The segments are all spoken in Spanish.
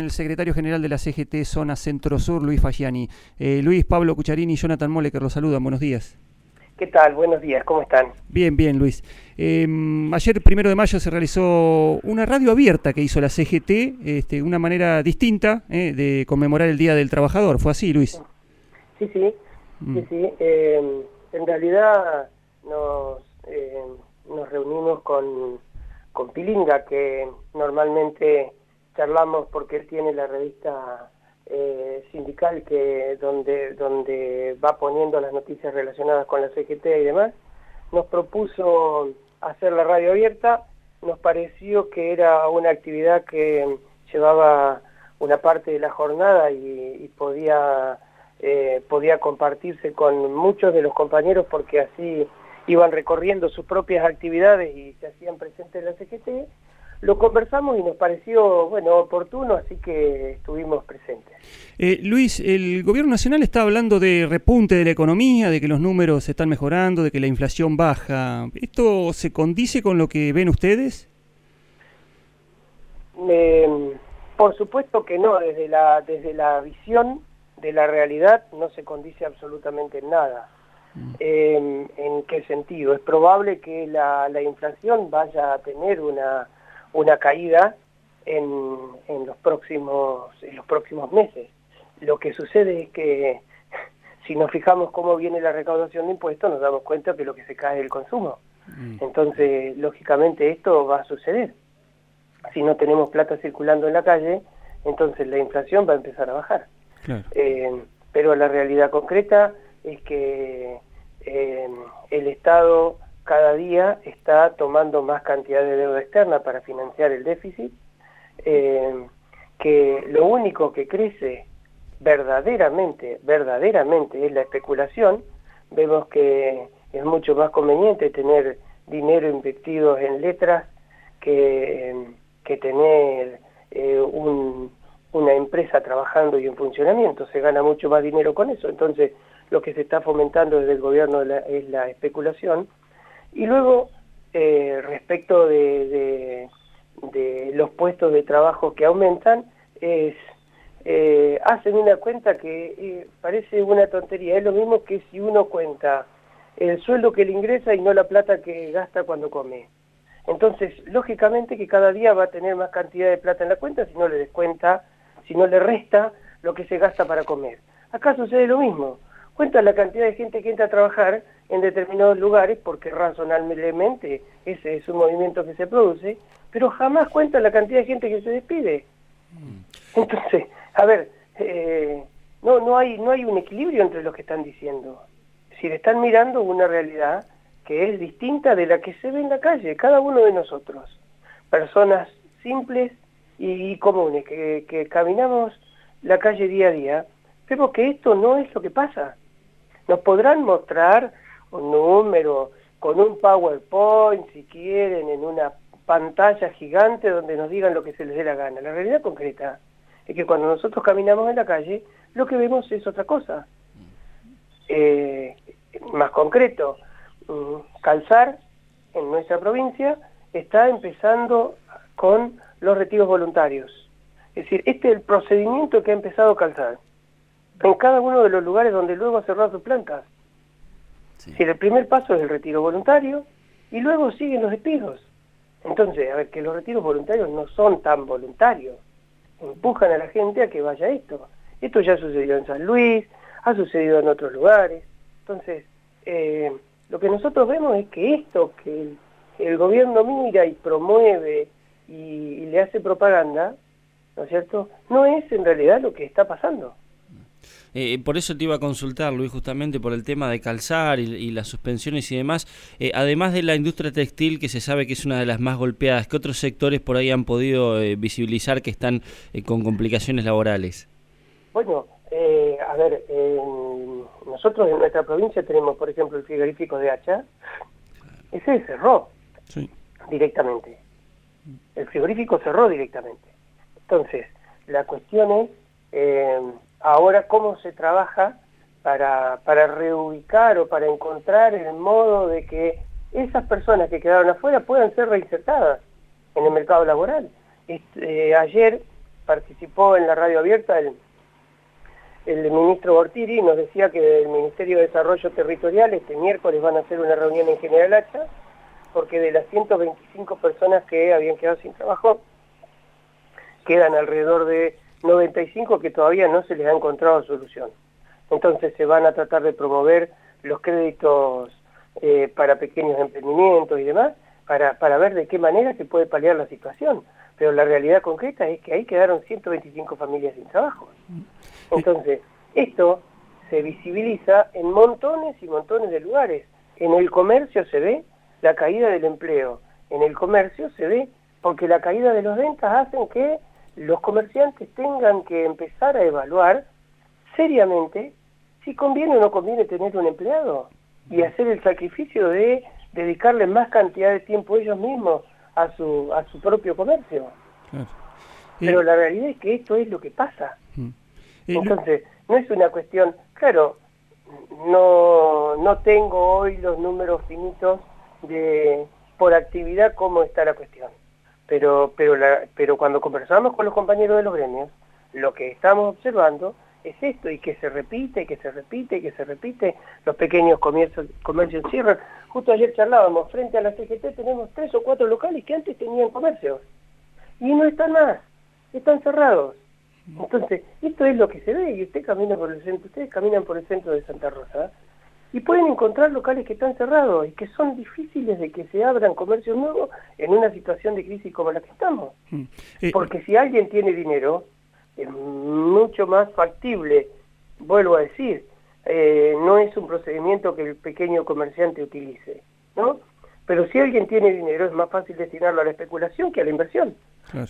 El secretario general de la CGT Zona Centro Sur, Luis Fagiani. Eh, Luis, Pablo Cucharini y Jonathan Mole que los saludan. Buenos días. ¿Qué tal? Buenos días, ¿cómo están? Bien, bien, Luis. Eh, ayer, primero de mayo, se realizó una radio abierta que hizo la CGT, este, una manera distinta eh, de conmemorar el Día del Trabajador. ¿Fue así, Luis? Sí, sí, mm. sí, sí. Eh, en realidad nos, eh, nos reunimos con, con Pilinga, que normalmente charlamos porque él tiene la revista eh, sindical que donde, donde va poniendo las noticias relacionadas con la CGT y demás, nos propuso hacer la radio abierta, nos pareció que era una actividad que llevaba una parte de la jornada y, podía, eh, podía compartirse con muchos de los compañeros porque así iban recorriendo sus propias actividades y se hacían presentes en la CGT lo conversamos y nos pareció bueno oportuno, así que estuvimos presentes. Eh, Luis, el gobierno nacional está hablando de repunte de la economía, de que los números se están mejorando, de que la inflación baja. ¿Esto se condice con lo que ven ustedes? por supuesto que no, desde la, desde la visión de la realidad no se condice absolutamente nada. Em, ¿En qué sentido? Es probable que la, la inflación vaya a tener una una caída en, en, los próximos, en los próximos meses. Lo que sucede es que si nos fijamos cómo viene la recaudación de impuestos, nos damos cuenta que lo que se cae es el consumo. Mm. Entonces, lógicamente, esto va a suceder. Si no tenemos plata circulando en la calle, entonces la inflación va a empezar a bajar. Eh, pero la realidad concreta es que eh, el Estado cada día está tomando más cantidad de deuda externa para financiar el déficit, eh, que lo único que crece verdaderamente, verdaderamente es la especulación, vemos que es mucho más conveniente tener dinero invertido en letras que, que tener eh, una empresa trabajando y en funcionamiento, se gana mucho más dinero con eso, entonces lo que se está fomentando desde el gobierno es la especulación, y luego, eh, respecto de, los puestos de trabajo que aumentan, es, eh, hacen una cuenta que eh, parece una tontería. Es lo mismo que si uno cuenta el sueldo que le ingresa y no la plata que gasta cuando come. Entonces, lógicamente que cada día va a tener más cantidad de plata en la cuenta si no le descuenta, si no le resta lo que se gasta para comer. Acá sucede lo mismo cuenta la cantidad de gente que entra a trabajar en determinados lugares, porque razonablemente ese es un movimiento que se produce, pero jamás cuenta la cantidad de gente que se despide. Mm. Entonces, a ver, eh, no, no, hay, no hay un equilibrio entre lo que están diciendo. Si le están mirando una realidad que es distinta de la que se ve en la calle, cada uno de nosotros, personas simples y, comunes, que, que caminamos la calle día a día, vemos que esto no es lo que pasa. Nos podrán mostrar un número con un PowerPoint, si quieren, en una pantalla gigante donde nos digan lo que se les dé la gana. La realidad concreta es que cuando nosotros caminamos en la calle, lo que vemos es otra cosa. Eh, más concreto, mm, Calzar, en nuestra provincia, está empezando con los retiros voluntarios. Es decir, este es el procedimiento que ha empezado Calzar en cada uno de los lugares donde luego ha cerrado sus plantas. Si el primer paso es el retiro voluntario y luego siguen los despidos. Entonces, a ver, que los retiros voluntarios no son tan voluntarios. Empujan a la gente a que vaya a esto. Esto ya sucedió en San Luis, ha sucedido en otros lugares. Entonces, eh, lo que nosotros vemos es que esto que el, gobierno mira y promueve y, y le hace propaganda, ¿no es cierto?, no es en realidad lo que está pasando. Eh, por eso te iba a consultar, Luis, justamente por el tema de calzar y, las suspensiones y demás. Eh, además de la industria textil, que se sabe que es una de las más golpeadas, ¿qué otros sectores por ahí han podido eh, visibilizar que están con complicaciones laborales? Bueno, a ver, nosotros en nuestra provincia tenemos, por ejemplo, el frigorífico de Hacha. Ese cerró directamente. El frigorífico cerró directamente. Entonces, la cuestión es ahora cómo se trabaja para, para reubicar o para encontrar el modo de que esas personas que quedaron afuera puedan ser reinsertadas en el mercado laboral. Este, ayer participó en la radio abierta el, el ministro Bortiri, nos decía que el Ministerio de Desarrollo Territorial este miércoles van a hacer una reunión en General Hacha, porque de las 125 personas que habían quedado sin trabajo, quedan alrededor de 95 que todavía no se les ha encontrado solución. Entonces se van a tratar de promover los créditos eh, para pequeños emprendimientos y demás, para, para ver de qué manera se puede paliar la situación. Pero la realidad concreta es que ahí quedaron 125 familias sin trabajo. Entonces, esto se visibiliza en montones y montones de lugares. En el comercio se ve la caída del empleo. En el comercio se ve porque la caída de las ventas hacen que los comerciantes tengan que empezar a evaluar seriamente si conviene o no conviene tener un empleado y hacer el sacrificio de dedicarle más cantidad de tiempo ellos mismos a su, a su propio comercio. Pero la realidad es que esto es lo que pasa. Mm. Entonces, no es una cuestión, claro, no, no tengo hoy los números finitos de por actividad cómo está la cuestión. Pero, pero, la, pero cuando conversamos con los compañeros de los gremios, lo que estamos observando es esto, y que se repite, que se repite, que se repite, los pequeños comercios, comercios cierran. Justo ayer charlábamos, frente a la CGT tenemos tres o cuatro locales que antes tenían comercios, y no están más, están cerrados. Entonces, esto es lo que se ve, y usted camina por el centro, ustedes caminan por el centro de Santa Rosa, y pueden encontrar locales que están cerrados y que son difíciles de que se abran comercios nuevos en una situación de crisis como la que estamos. Mm. Eh, Porque si alguien tiene dinero, es mucho más factible, vuelvo a decir, eh, no es un procedimiento que el pequeño comerciante utilice, ¿no? Pero si alguien tiene dinero es más fácil destinarlo a la especulación que a la inversión. Claro.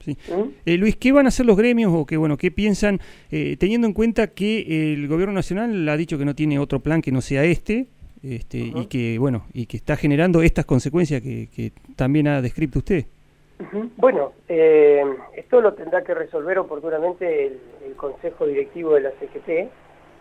Sí. ¿Mm? Eh, Luis, ¿qué van a hacer los gremios o qué, bueno, qué piensan, eh, teniendo en cuenta que el gobierno nacional ha dicho que no tiene otro plan que no sea este, este y que bueno y que está generando estas consecuencias que, que también ha descrito usted? Bueno, eh, esto lo tendrá que resolver oportunamente el, Consejo Directivo de la CGT.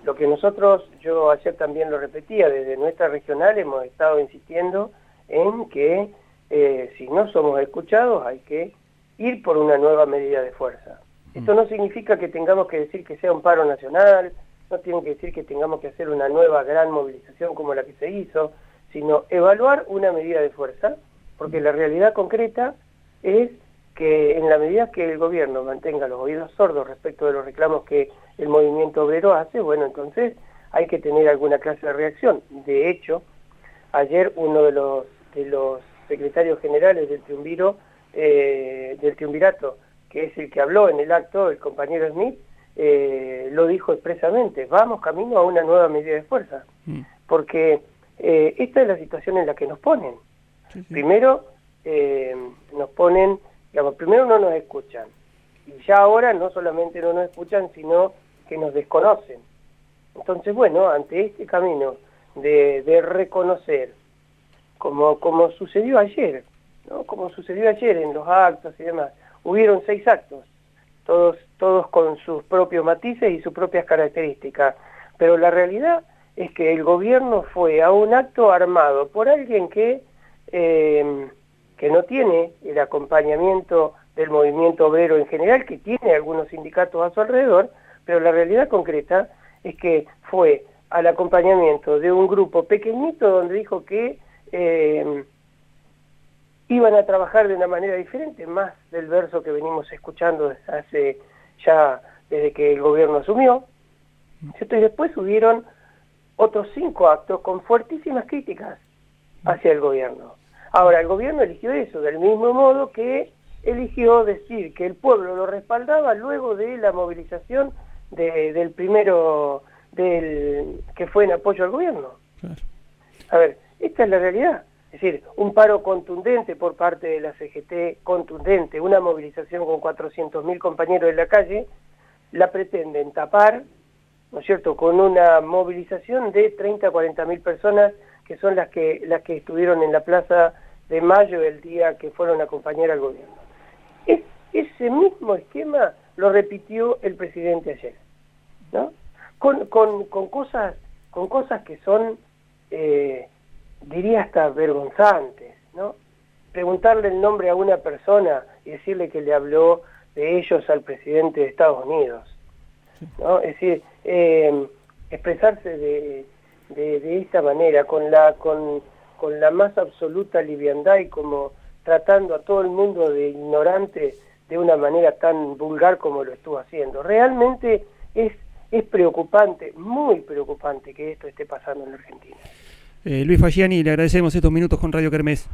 Lo que nosotros, yo ayer también lo repetía, desde nuestra regional hemos estado insistiendo en que eh, si no somos escuchados hay que ir por una nueva medida de fuerza. Esto no significa que tengamos que decir que sea un paro nacional, no tiene que decir que tengamos que hacer una nueva gran movilización como la que se hizo, sino evaluar una medida de fuerza, porque la realidad concreta es que en la medida que el gobierno mantenga los oídos sordos respecto de los reclamos que el movimiento obrero hace, bueno, entonces hay que tener alguna clase de reacción. De hecho, ayer uno de los, de los secretarios generales del triunviro, eh, del triunvirato, que es el que habló en el acto, el compañero Smith, eh, lo dijo expresamente, vamos camino a una nueva medida de fuerza, mm. porque eh, esta es la situación en la que nos ponen. Primero, nos ponen, digamos, primero no nos escuchan, y ya ahora no solamente no nos escuchan, sino que nos desconocen. Entonces, bueno, ante este camino de, de reconocer, como, como sucedió ayer, ¿no? como sucedió ayer en los actos y demás, hubieron seis actos, todos, todos con sus propios matices y sus propias características, pero la realidad es que el gobierno fue a un acto armado por alguien que eh, que no tiene el acompañamiento del movimiento obrero en general, que tiene algunos sindicatos a su alrededor, pero la realidad concreta es que fue al acompañamiento de un grupo pequeñito donde dijo que eh, iban a trabajar de una manera diferente, más del verso que venimos escuchando desde hace ya desde que el gobierno asumió, y después hubieron otros cinco actos con fuertísimas críticas hacia el gobierno. Ahora, el gobierno eligió eso, del mismo modo que eligió decir que el pueblo lo respaldaba luego de la movilización del primero del que fue en apoyo al gobierno. A ver, esta es la realidad. Es decir, un paro contundente por parte de la CGT, contundente, una movilización con 400.000 compañeros en la calle, la pretenden tapar, ¿no es cierto?, con una movilización de 30 a 40.000 personas que son las que, las que estuvieron en la Plaza de Mayo, el día que fueron a acompañar al gobierno. ese mismo esquema lo repitió el presidente ayer, ¿no? Con, con, cosas, con cosas que son, eh, diría hasta vergonzantes, ¿no? Preguntarle el nombre a una persona y decirle que le habló de ellos al presidente de Estados Unidos. ¿no? Es decir, eh, expresarse de, de, esta manera, con la, con, con la más absoluta liviandad y como tratando a todo el mundo de ignorante de una manera tan vulgar como lo estuvo haciendo. Realmente es, es preocupante, muy preocupante que esto esté pasando en Argentina. Eh, Luis Fagiani, le agradecemos estos minutos con Radio Kermés.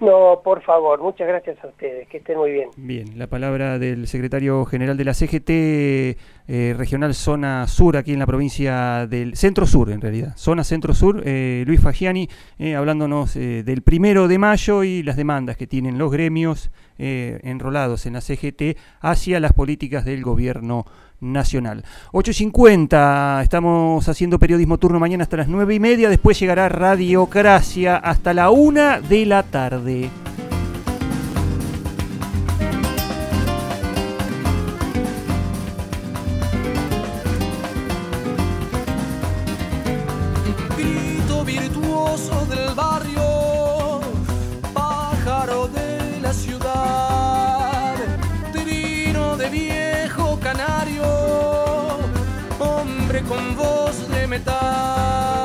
No, por favor, muchas gracias a ustedes, que estén muy bien. Bien, la palabra del secretario general de la CGT eh, Regional Zona Sur, aquí en la provincia del Centro Sur, en realidad, Zona Centro Sur, eh, Luis Fagiani, eh, hablándonos del primero de mayo y las demandas que tienen los gremios enrolados en la CGT hacia las políticas del gobierno nacional. 8.50, estamos haciendo periodismo turno mañana hasta las 9 y media, después llegará Radiocracia hasta la 1 de la tarde. Con voz de metal.